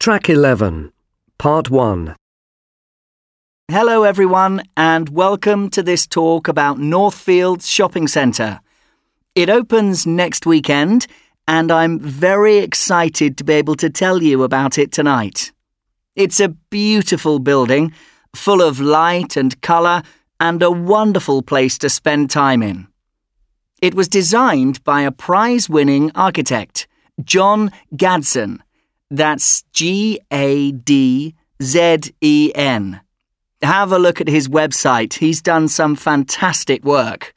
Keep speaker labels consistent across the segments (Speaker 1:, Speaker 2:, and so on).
Speaker 1: Track 11, Part 1.
Speaker 2: Hello, everyone, and welcome to this talk about Northfields Shopping Centre. It opens next weekend, and I'm very excited to be able to tell you about it tonight. It's a beautiful building, full of light and colour, and a wonderful place to spend time in. It was designed by a prize winning architect, John Gadzen. That's G A D Z E N. Have a look at his website. He's done some fantastic work.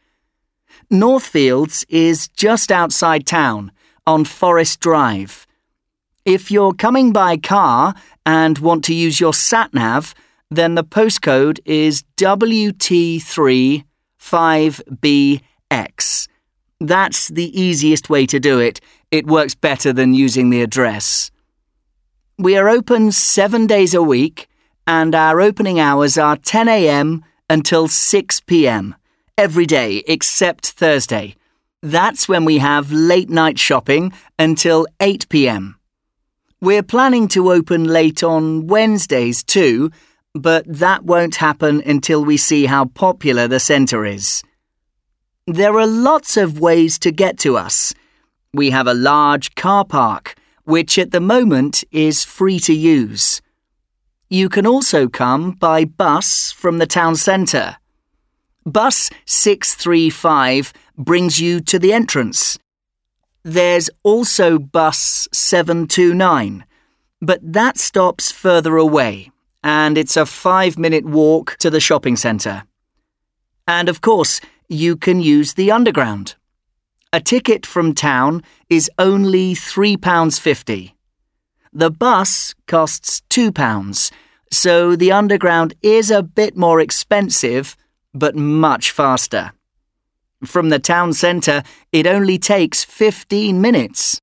Speaker 2: Northfields is just outside town on Forest Drive. If you're coming by car and want to use your sat nav, then the postcode is WT35BX. That's the easiest way to do it. It works better than using the address. We are open seven days a week, and our opening hours are 10 a.m. until 6 p.m. every day except Thursday. That's when we have late night shopping until 8 p.m. We're planning to open late on Wednesdays too, but that won't happen until we see how popular the centre is. There are lots of ways to get to us. We have a large car park, which at the moment is free to use. You can also come by bus from the town centre. Bus 635 brings you to the entrance. There's also bus 729, but that stops further away, and it's a five minute walk to the shopping centre. And of course, you can use the underground. A ticket from town is only £3.50. The bus costs £2, so the underground is a bit more expensive, but much faster. From the town centre, it only takes 15 minutes.